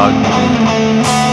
Sagni